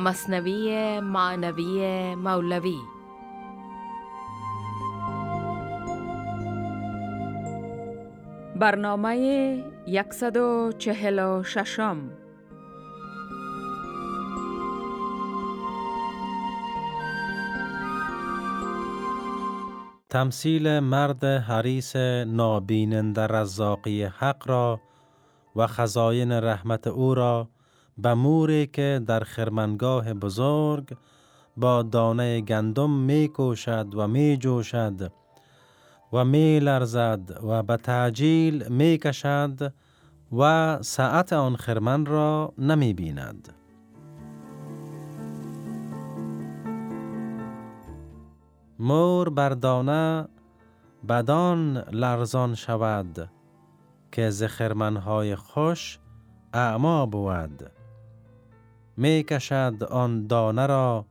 مصنوی معنوی مولوی. برنامه 146 تمثیل مرد حریس نابیننده رزاقی حق را و خزاین رحمت او را به موری که در خرمنگاه بزرگ با دانه گندم می کوشد و می جوشد و می لرزد و به تعجیل می کشد و ساعت آن خرمن را نمی بیند. مور بر دانه بدان لرزان شود که ز خرمنهای خوش اعما بود می کشد آن دانه را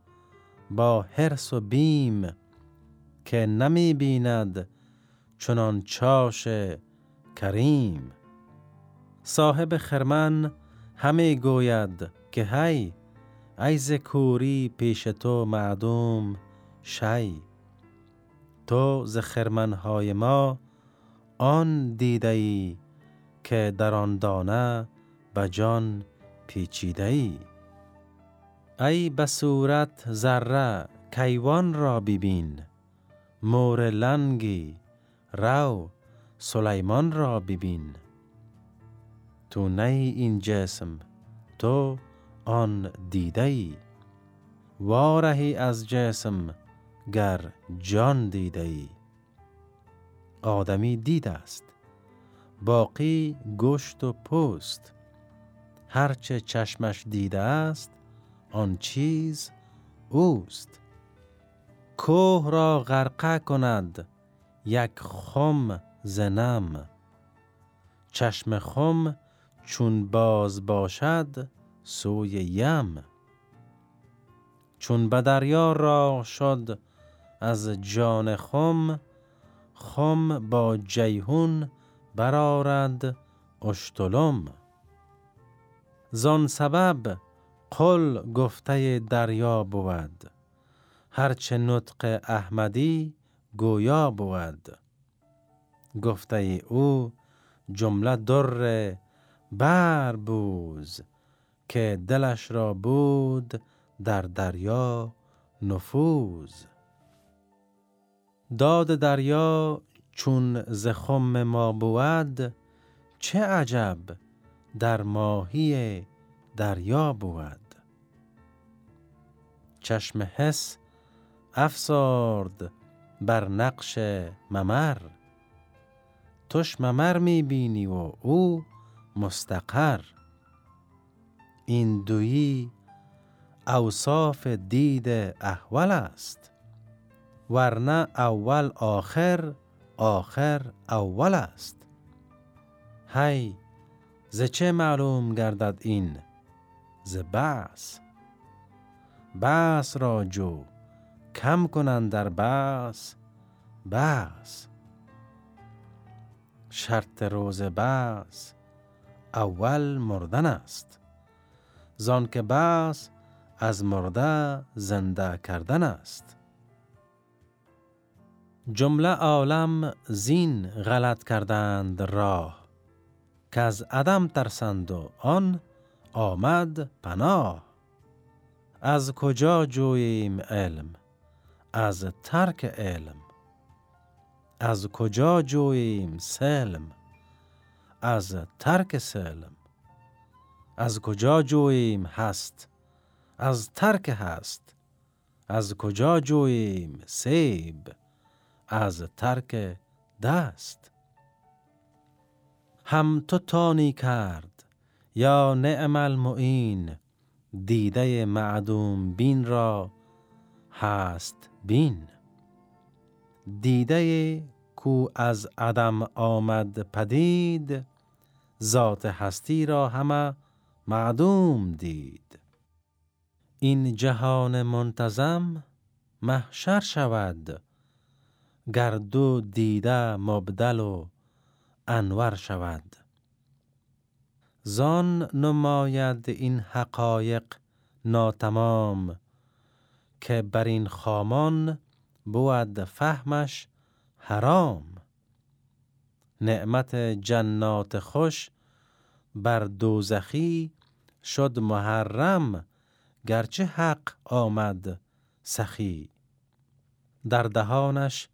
با حرس و بیم که نمی بیند چنان چاش کریم. صاحب خرمن همه گوید که هی ای کوری پیش تو معدوم شی. تو ز خرمنهای ما آن دیده ای که در آن دانه به جان پیچیده ای ای به صورت ذره کیوان را ببین. مور لنگی رو سلیمان را ببین. تو نی این جسم تو آن دیده ای وارهی از جسم گر جان دیده ای آدمی دید است باقی گشت و پوست. هرچه چشمش دیده است آن چیز اوست. کوه را غرقه کند یک خم زنم چشم خم چون باز باشد سوی یم. چون به دریا را شد از جان خم خم با جیهون برارد اشتلم. زان سبب قل گفته دریا بود. هرچه نطق احمدی گویا بود. گفته او جمله در بر بوز که دلش را بود در دریا نفوذ. داد دریا چون زخم ما بود چه عجب در ماهی دریا بود. چشم حس افسارد بر نقش ممر. توش ممر می بینی و او مستقر. این دویی اوصاف دید احول است ورنه اول آخر آخر اول است. هی ز چه معلوم گردد این ز بس بس را جو کم کنند در بس بس شرط روز بس اول مردن است. زان که بس از مرده زنده کردن است. جمله عالم زین غلط کردند راه. که از عدم ترسند و آن آمد پناه. از کجا جوییم علم؟ از ترک علم. از کجا جوییم سلم؟ از ترک سلم. از کجا جوییم هست؟ از ترک هست. از کجا جوییم سیب؟ از ترک دست. هم تو تانی کرد یا نعم المعین دیده معدوم بین را هست بین. دیده کو از عدم آمد پدید ذات هستی را همه معدوم دید. این جهان منتظم محشر شود گردو دیده مبدل و انور شود. زان نماید این حقایق ناتمام که بر این خامان بود فهمش حرام. نعمت جنات خوش بر دوزخی شد محرم گرچه حق آمد سخی. در دهانش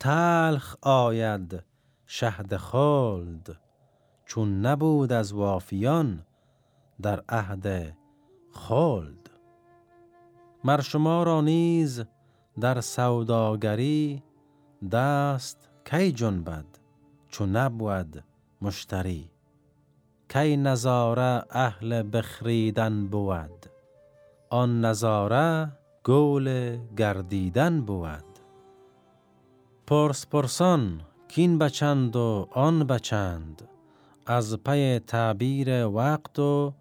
تلخ آید شهد خلد. چون نبود از وافیان در عهد خلد. مر شما را نیز در سوداگری دست کی جنبد چون نبود مشتری؟ کی نظاره اهل بخریدن بود؟ آن نظاره گول گردیدن بود. پرس پرسان کین بچند و آن بچند؟ از پی تعبیر وقت و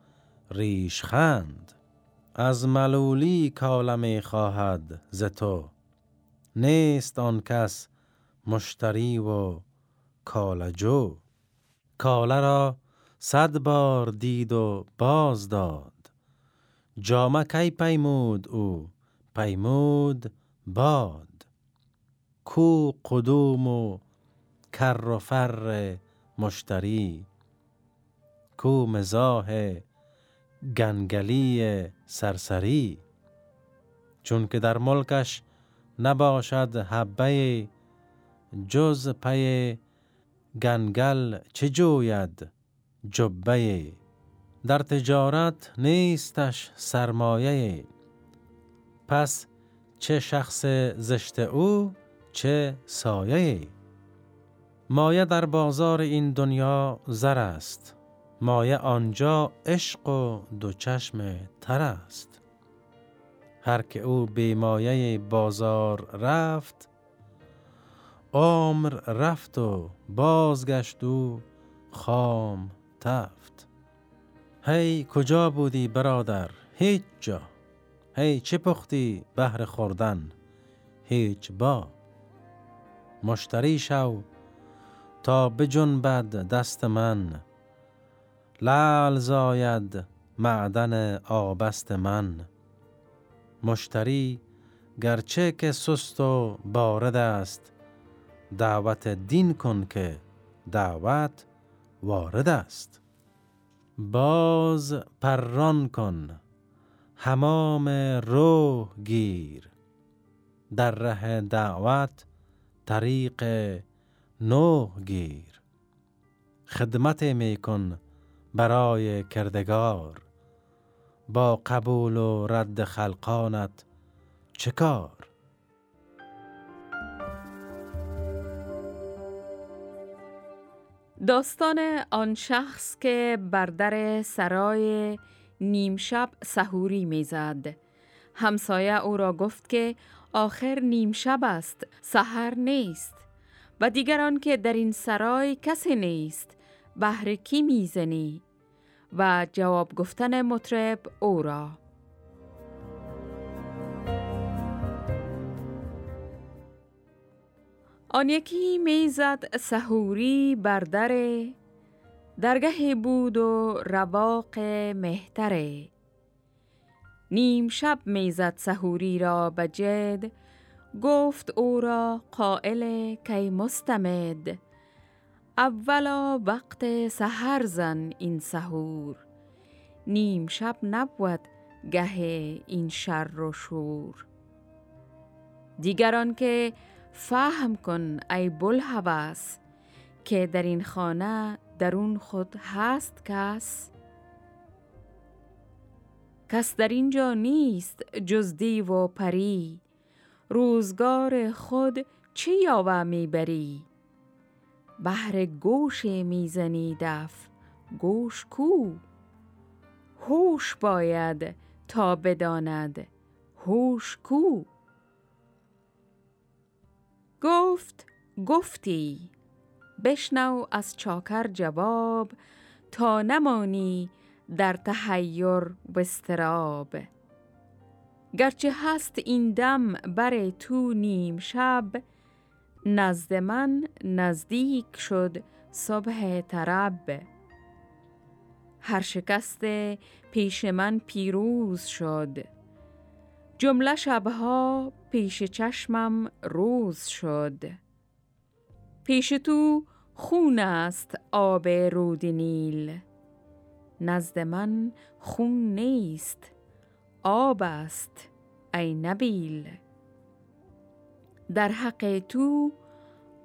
ریشخند از ملولی کالمی خواهد ز تو. نیست آن کس مشتری و کالجو کاله را صد بار دید و باز داد. جامه کی پیمود او پیمود باد. کو قدوم و کر و فر مشتری. کو مزاح گنگلی سرسری. چون که در ملکش نباشد حبه جز پی گنگل چه جوید جبه. در تجارت نیستش سرمایه. پس چه شخص زشت او چه سایه. مایه در بازار این دنیا زر است. مایه آنجا عشق و دو چشم تر است. هر که او بیمایه بازار رفت عمر رفت و بازگشت و خام تفت. هی کجا بودی برادر؟ هیچ جا. هی چه پختی بهر خوردن؟ هیچ با. مشتری شو تا بجنبد دست من. لعل زاید معدن آبست من. مشتری گرچه که سست و بارد است دعوت دین کن که دعوت وارد است. باز پران کن حمام روح گیر. در ره دعوت طریق نوح گیر. خدمت می کن برای کردگار. با قبول و رد خلقانت چه کار؟ داستان آن شخص که بر در سرای نیمشب سهوری می‌زد. همسایه او را گفت که آخر نیمشب است سحر نیست و دیگران که در این سرای کسی نیست بهر کی می‌زنی؟ و جواب گفتن مطرب او را. آن یکی می‌زد سهوری بر در درگه بود و رواق مهتره نیم شب می‌زد سهوری را بجد گفت او را قائل کی مستمد. اولا وقت سهر زن این سهور نیم شب نبود گه این شر و شور. دیگران که فهم کن ای بلحوث که در این خانه درون خود هست کس. کس در اینجا نیست جز دیو و پری. روزگار خود چه یاوه می‌بری؟ بهر گوش می‌زنی دف. گوش کو؟ هوش باید تا بداند. هوش کو؟ گفت گفتی. بشنو از چاکر جواب. تا نمانی در تحیر و استراب گرچه هست این دم بر تو نیم شب نزد من نزدیک شد صبح ترب هر شکست پیش من پیروز شد. جمله شبها پیش چشمم روز شد. پیش تو خون است آب رود نیل. نزد من خون نیست آب است ای نبیل. در حق تو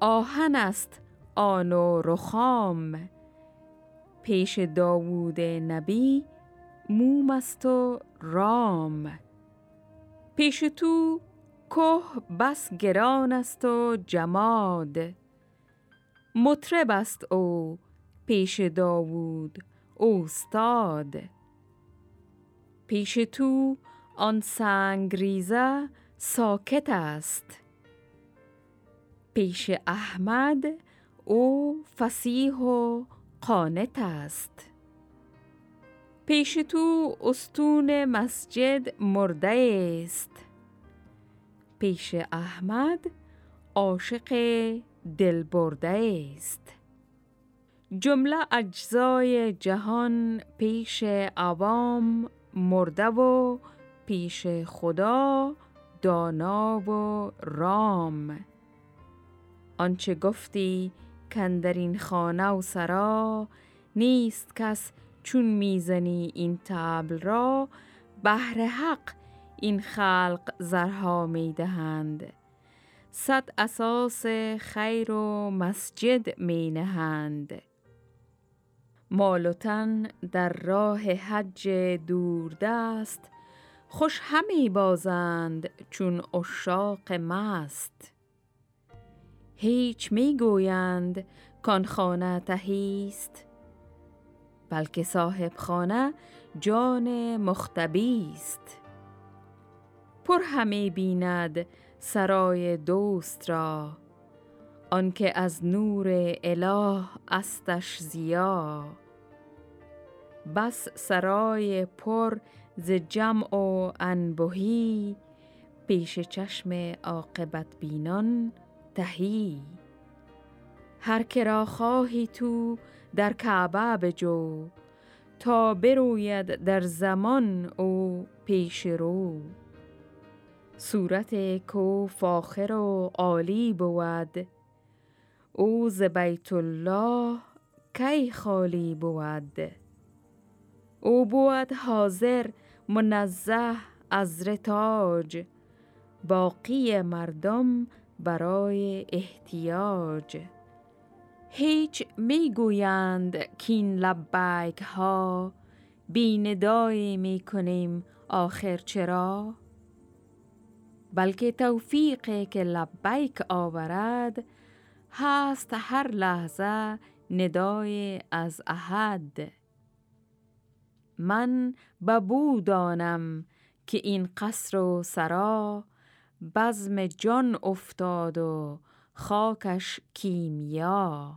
آهن است آن و رخام. پیش داوود نبی موم است و رام. پیش تو که بس گران است و جماد. مطرب است او پیش داوود اوستاد. پیش تو آن سنگریزه ساکت است. پیش احمد او فسیح و قانت است. پیش تو استون مسجد مرده است. پیش احمد عاشق دل برده است. جمله اجزای جهان پیش عوام مرده و پیش خدا دانا و رام. آنچه گفتی کندرین خانه و سرا نیست کس چون می‌زنی این تبل را. بهر حق این خلق زرها می‌دهند. صد اساس خیر و مسجد می نهند مالوتن در راه حج دوردست خوش همی بازند چون اشاق مست. هیچ می گویند کان خانه تهیست بلکه صاحب خانه جان مختبی است. پر همی بیند سرای دوست را. آنکه از نور اله استش زیا بس سرای پر ز جمع و انبهی. پیش چشم عاقبت بینان تهی هر که را خواهی تو در کعبه بجو تا بروید در زمان او پیش رو. صورت کو فاخر و عالی بود. او ز بیت الله کی خالی بود؟ او بود حاضر منزه از رتاج باقی مردم برای احتیاج هیچ می‌گویند کین لبیک ها بیندایی می کنیم آخر چرا؟ بلکه توفیقی که لبیک آورد هست هر لحظه ندای از احد من ببو دانم که این قصر و سرا بزم جان افتاد و خاکش کیمیا.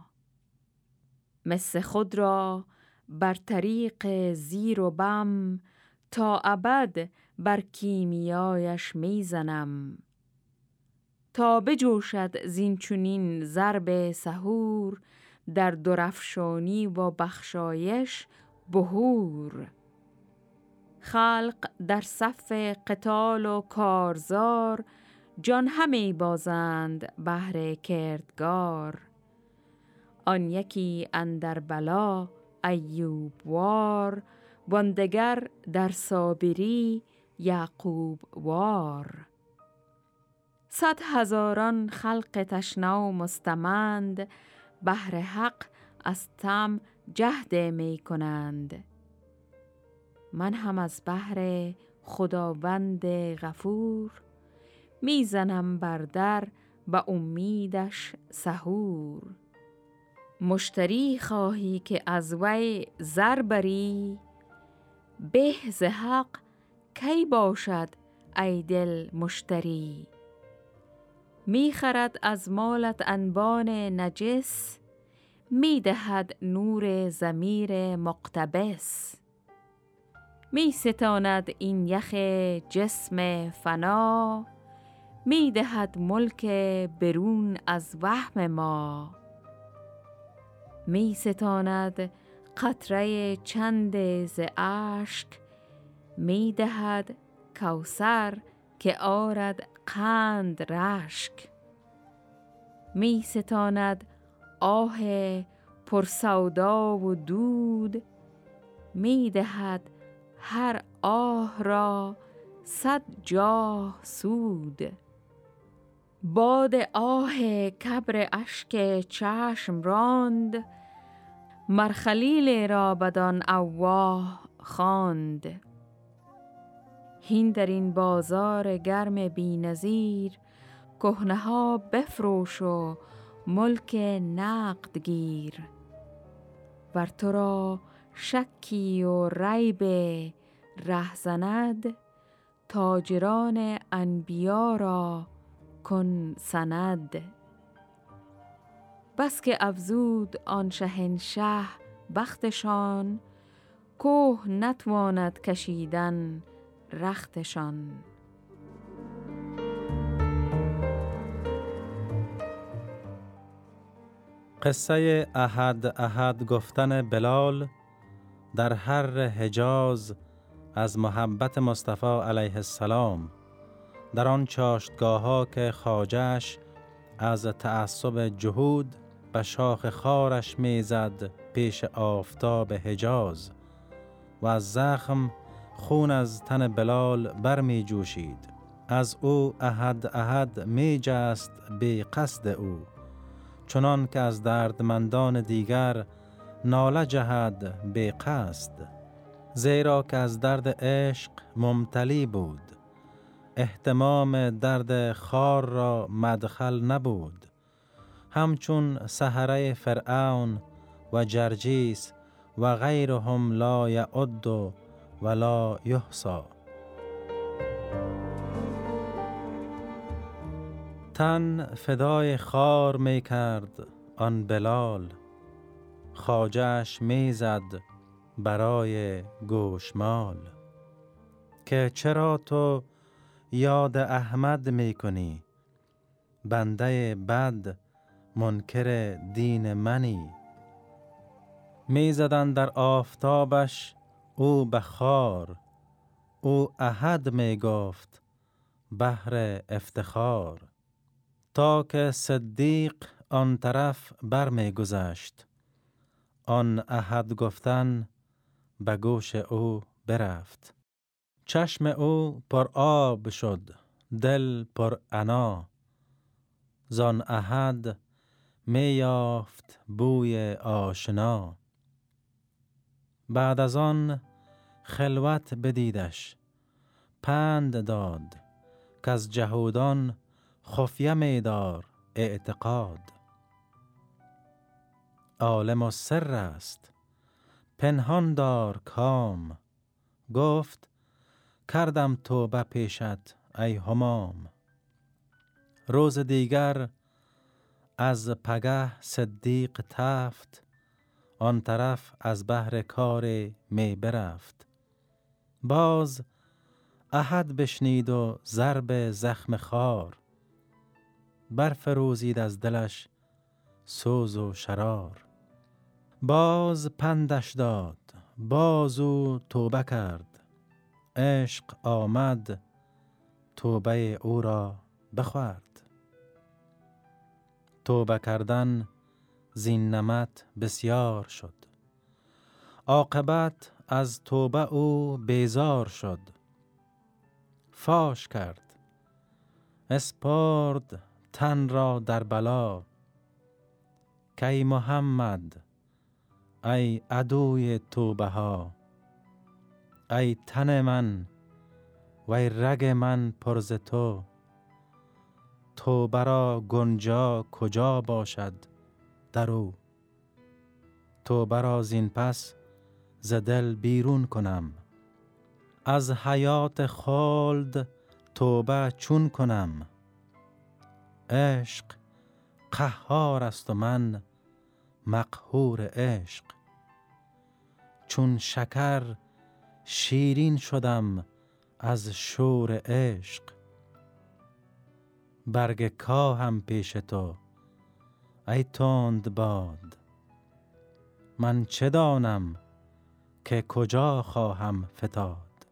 مس خود را بر طریق زیر و بم تا ابد بر کیمیایش می‌زنم تا بجوشد زین چونین ضرب سهور در درفشانی و بخشایش بهور. خلق در صف قتال و کارزار جان همی بازند بهر کردگار. آن یکی اندر بلا ایوب وار واندگر در صابری یعقوب وار. صد هزاران خلق تشنا و مستمند بهر حق از تم جهد می کنند. من هم از بهر خداوند غفور می‌زنم بر در به امیدش سهور مشتری خواهی که از وی زر بری؟ به ز حق کی باشد ای دل مشتری؟ می‌خرد از مالت انبان نجس می‌دهد نور زمیر مقتبس. می ستاند این یخ جسم فنا می دهد ملک برون از وهم ما. می ستاند قطره چند ز اشک می دهد کوسر که آرد قند رشک. می ستاند آه پرسودا و دود می دهد هر آه را صد جاه سود. باد آه کبر اشک چشم راند مرخلیل را بدان اواه خواند. هین در این بازار گرم بینظیر کهنه ها بفروش و ملک نقد گیر. ور تو را شکی و ریب ره زند تاجران انبیا را کن سند. بس که افزود آن شهنشه بختشان کوه نتواند کشیدن رختشان. قصه احد احد گفتن بلال در هر حجاز از محبت مصطفی علیه السلام در آن چاشتگاه ها که خاجش از تعصب جهود به شاخ خارش می‌زد پیش آفتاب حجاز و از زخم خون از تن بلال بر می جوشید از او احد احد می جست به قصد او چنان که از دردمندان دیگر ناله جهد به قصد زیرا که از درد عشق ممتلی بود. احتمام درد خار را مدخل نبود. همچون سهره فرعون و جرجیس و غیرهم لا یعد ولا یحصا تن فدای خار می کرد آن بلال. خاجش می زد برای گوشمال. که چرا تو یاد احمد می کنی؟ بنده بد منکر دین منی. می زدن در آفتابش او بخار او احد می گفت بهر افتخار. تا که صدیق آن طرف بر گذشت. آن احد گفتن به گوش او برفت. چشم او پر آب شد دل پر انا. زان احد می یافت بوی آشنا. بعد از آن خلوت بدیدش. پند داد که از جهودان خفیه میدار اعتقاد. عالم و سر است. پنهان دار کام. گفت کردم توبه پیشت ای همام روز دیگر از پگه صدیق تفت آن طرف از بهر کار می برفت. باز احد بشنید و ضرب زخم خار برفروزید از دلش سوز و شرار. باز پندش داد باز او توبه کرد. عشق آمد توبه او را بخورد. توبه کردن زین نمت بسیار شد. عاقبت از توبه او بیزار شد. فاش کرد. اسپارد تن را در بلا. کی محمد ای عدوی توبه ها ای تن من وی رگ من پرز تو. توبه را گنجا کجا باشد در او توبه را زین پس ز دل بیرون کنم. از حیات خالد توبه چون کنم. عشق قهار است و من مقهور عشق. چون شکر شیرین شدم از شور عشق. برگ کاهم پیش تو ای تند باد. من چه دانم که کجا خواهم فتاد؟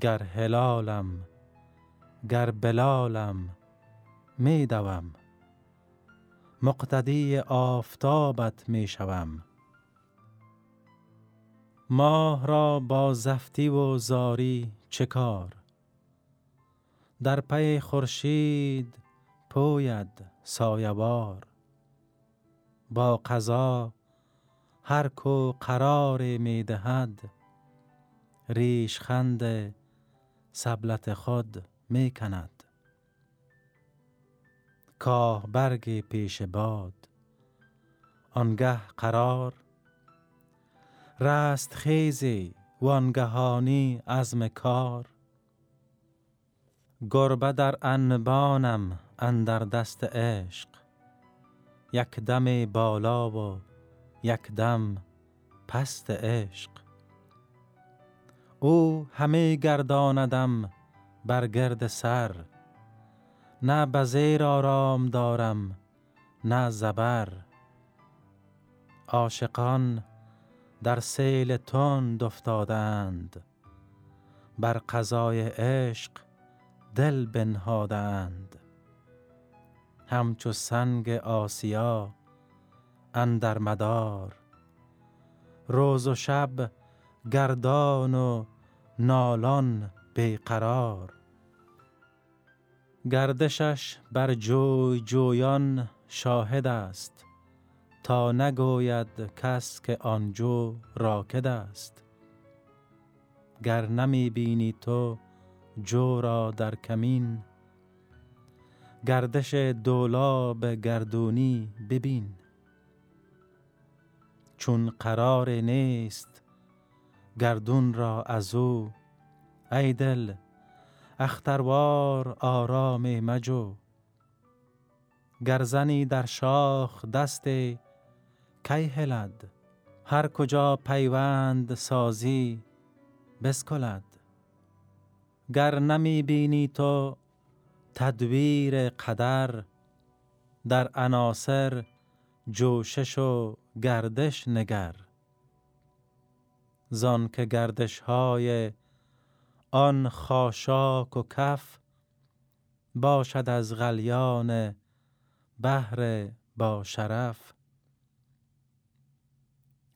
گر هلالم گر بلالم می دوم مقتدی آفتابت می شوم ماه را با زفتی و زاری چه کار؟ در پی خورشید پوید سایبار. با قضا هر کو قرار می دهد ریشخند سبلت خود می کند کاه برگ پیش باد. آنگه قرار رست خیزی وانگهانی عزم کار. گربه در انبانم اندر دست عشق. یک دم بالا و یک دم پست عشق. او همه گرداندم بر گرد سر. نه بزیر آرام دارم نه زبر. عاشقان در سیل تند افتادند بر قضای عشق دل بنهادند. همچو سنگ آسیا اندر مدار. روز و شب گردان و نالان بیقرار. گردشش بر جوی جویان شاهد است تا نگوید کس که آنجو راکد است. گر نمی بینی تو جو را در کمین گردش دولاب گردونی ببین. چون قرار نیست گردون را از او ای دل اختروار آرام مجو. گرزنی در شاخ دست کی هلد؟ هر کجا پیوند سازی بسکلد. گر نمی بینی تو تدویر قدر در عناصر جوشش و گردش نگر. زان که گردش های آن خاشاک و کف باشد از غلیان بهر با شرف.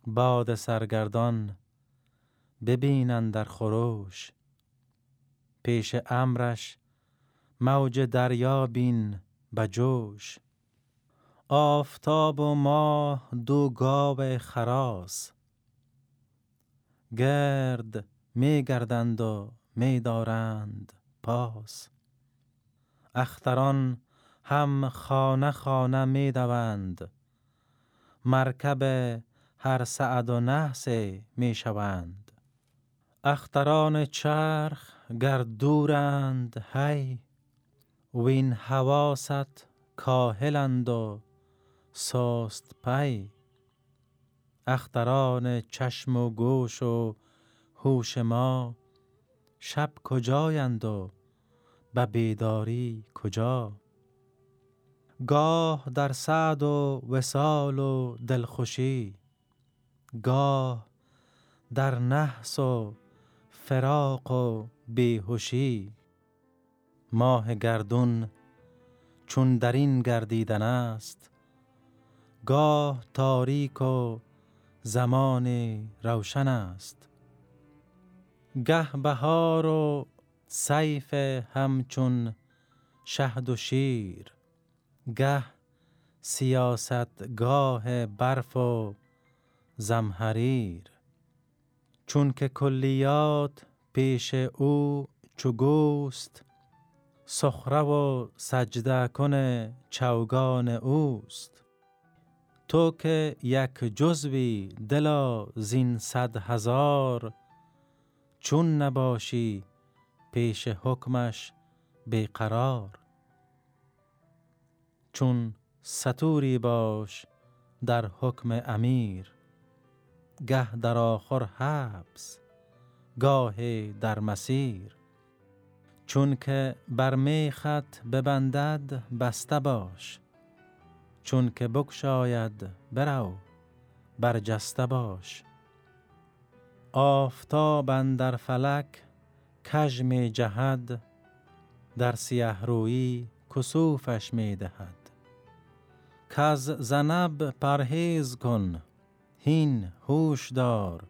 باد سرگردان ببینند در خروش پیش امرش موج دریا بین بجوش آفتاب و ماه دو گاو خراس گرد می گردند و می دارند پاس. اختران هم خانه خانه می دوند. مرکب هر سعد و نحس می شوند. اختران چرخ گر دورند هی. وین حواست کاهلند و سست پی. اختران چشم و گوش و هوش ما شب کجایند و به بیداری کجا؟ گاه در سعد و وسال و دلخوشی گاه در نحس و فراق و بیهوشی. ماه گردون چون در این گردیدن است گاه تاریک و زمان روشن است. گه بهار و سیف همچون شهد و شیر. گه سیاست گاه برف و زمهریر. چون که کلیات پیش او چو گوست سخره و سجده کن چوگان اوست. تو که یک جزوی دلا زین صد هزار چون نباشی پیش حکمش بیقرار چون ستوری باش در حکم امیر گه در آخر حبس گاه در مسیر. چون که بر میخت ببندد بسته باش چون که بکشاید برو برجسته باش. آفتاب در فلک کژ می جهد در سیه روی کسوفش می دهد. کز زنب پرهیز کن هین هوش دار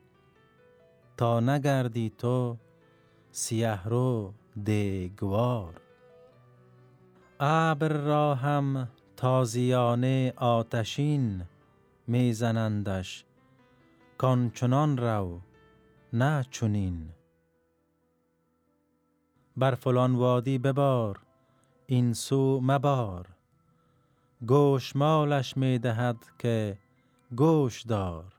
تا نگردی تو سیه رو دیگوار. ابر را هم تازیانه آتشین میزنندش کان چنان رو نه چنین. بر فلان وادی ببار این سو مبار. گوش مالش می دهد که گوش دار.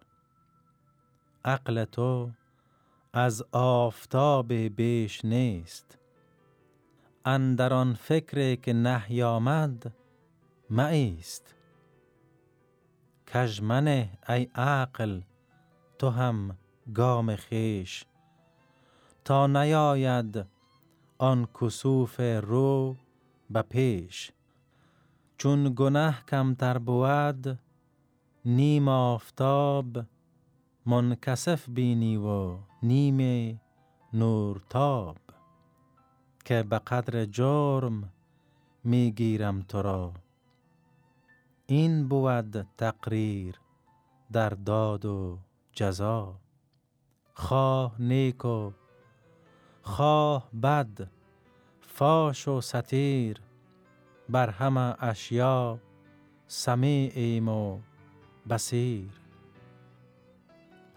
عقل تو از آفتاب بیش نیست. اندر آن فکر که نهی آمد مایست کژمنه ای عقل تو هم گام خیش. تا نیاید آن کسوف رو به پیش. چون گنه کمتر بود نیم آفتاب منکسف بینی و نیم نورتاب. که به قدر جرم می‌گیرم تو را. این بود تقریر در داد و جزا. خواه نیک و خواه بد فاش و ستیر بر همه اشیا سمیعیم و بسیر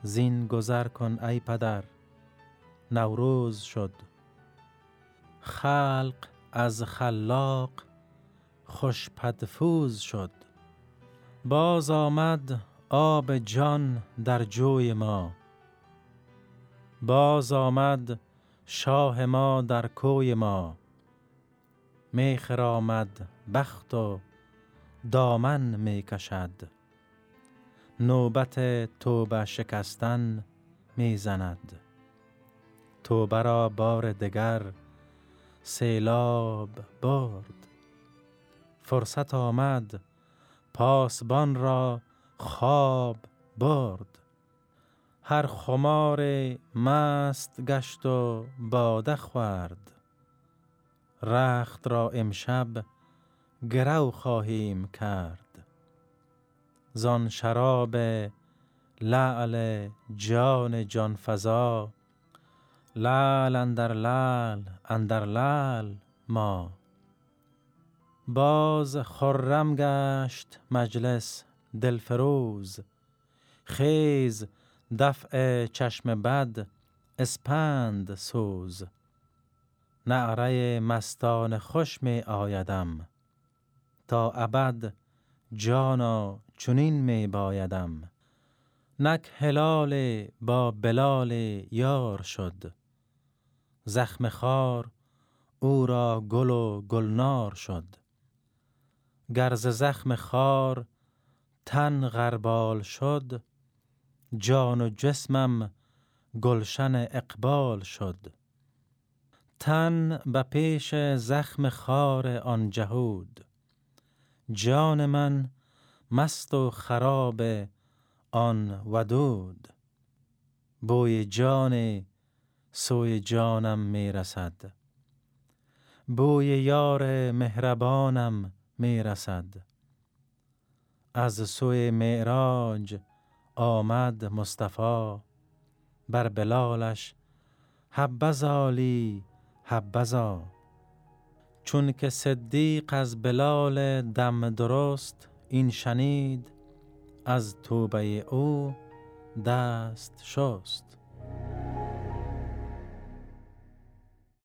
زین گذر کن ای پدر نوروز شد. خلق از خلاق خوش پدفوز شد. باز آمد آب جان در جوی ما. باز آمد شاه ما در کوی ما. می خرامد بخت و دامن می کشد. نوبت توبه شکستن می زند. توبه را بار دگر سیلاب برد. فرصت آمد پاسبان را خواب برد. هر خمار مست گشت و باده خورد. رخت را امشب گرو خواهیم کرد. زان شراب لعل جان جان فضا لعل اندر لعل اندر لعل ما. باز خرم گشت مجلس دلفروز خیز دفع چشم بد اسپند سوز. نعره مستان خوش می آیدم. تا ابد جانا چنین می بایدم. نک هلال با بلال یار شد. زخم خار او را گل و گلنار شد. گرز زخم خار تن غربال شد جان و جسمم گلشن اقبال شد. تن به پیش زخم خار آن جهود. جان من مست و خراب آن ودود. بوی جان سوی جانم می رسد. بوی یار مهربانم می رسد. از سوی معراج آمد مصطفی بر بلالش حبزالی حبزا چون که صدیق از بلال دم درست این شنید از توبه او دست شست.